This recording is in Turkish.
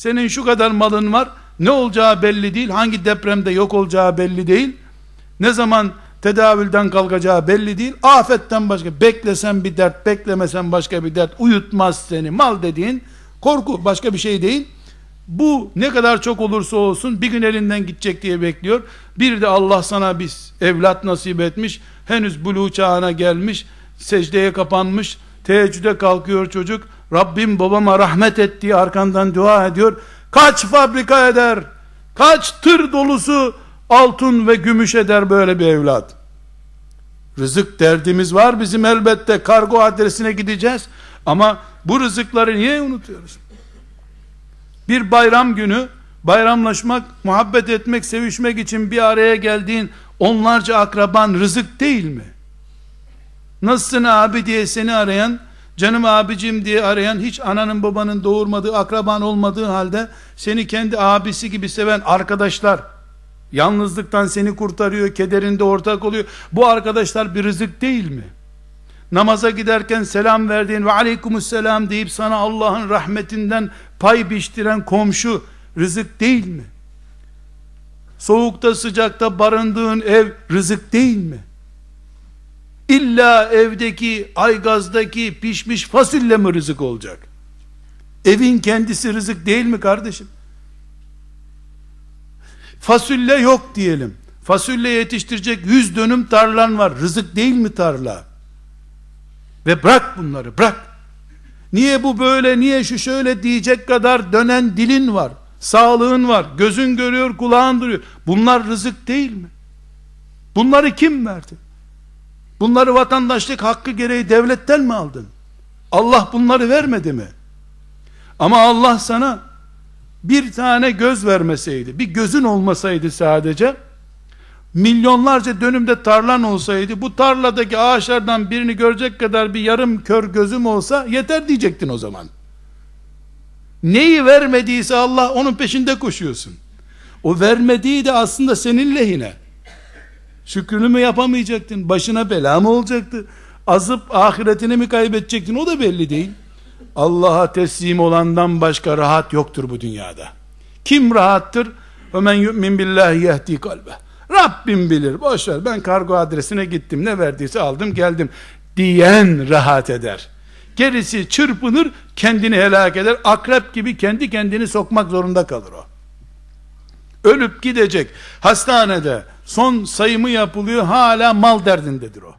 Senin şu kadar malın var. Ne olacağı belli değil. Hangi depremde yok olacağı belli değil. Ne zaman tedavülden kalkacağı belli değil. Afetten başka beklesen bir dert, beklemesen başka bir dert. Uyutmaz seni. Mal dediğin korku başka bir şey değil. Bu ne kadar çok olursa olsun bir gün elinden gidecek diye bekliyor. Bir de Allah sana bir evlat nasip etmiş. Henüz buluğ çağına gelmiş. Secdeye kapanmış. Teheccüde kalkıyor çocuk. Rabbim babama rahmet et diye arkandan dua ediyor. Kaç fabrika eder? Kaç tır dolusu altın ve gümüş eder böyle bir evlat? Rızık derdimiz var bizim elbette. Kargo adresine gideceğiz. Ama bu rızıkları niye unutuyoruz? Bir bayram günü bayramlaşmak, muhabbet etmek, sevişmek için bir araya geldiğin onlarca akraban rızık değil mi? Nasılsın abi diye seni arayan, canım abicim diye arayan, hiç ananın babanın doğurmadığı, akraban olmadığı halde seni kendi abisi gibi seven arkadaşlar, yalnızlıktan seni kurtarıyor, kederinde ortak oluyor. Bu arkadaşlar bir rızık değil mi? Namaza giderken selam verdiğin ve aleykümselam deyip sana Allah'ın rahmetinden pay biçtiren komşu rızık değil mi? Soğukta sıcakta barındığın ev rızık değil mi? İlla evdeki aygazdaki pişmiş fasulye mi rızık olacak? Evin kendisi rızık değil mi kardeşim? Fasulye yok diyelim. Fasulye yetiştirecek yüz dönüm tarlan var. Rızık değil mi tarla? Ve bırak bunları bırak. Niye bu böyle niye şu şöyle diyecek kadar dönen dilin var. Sağlığın var. Gözün görüyor kulağın duruyor. Bunlar rızık değil mi? Bunları kim verdi? Bunları vatandaşlık hakkı gereği devletten mi aldın? Allah bunları vermedi mi? Ama Allah sana bir tane göz vermeseydi, bir gözün olmasaydı sadece, milyonlarca dönümde tarlan olsaydı, bu tarladaki ağaçlardan birini görecek kadar bir yarım kör gözüm olsa, yeter diyecektin o zaman. Neyi vermediyse Allah, onun peşinde koşuyorsun. O vermediği de aslında senin lehine. Şükrünü mü yapamayacaktın? Başına bela mı olacaktı? Azıp ahiretini mi kaybedecektin? O da belli değil. Allah'a teslim olandan başka rahat yoktur bu dünyada. Kim rahattır? Ömen yu'min billahi yehdi kalbe. Rabbim bilir. Boş ver. Ben kargo adresine gittim. Ne verdiyse aldım, geldim diyen rahat eder. Gerisi çırpınır, kendini helak eder. Akrep gibi kendi kendini sokmak zorunda kalır o. Ölüp gidecek. Hastanede son sayımı yapılıyor. Hala mal derdindedir o.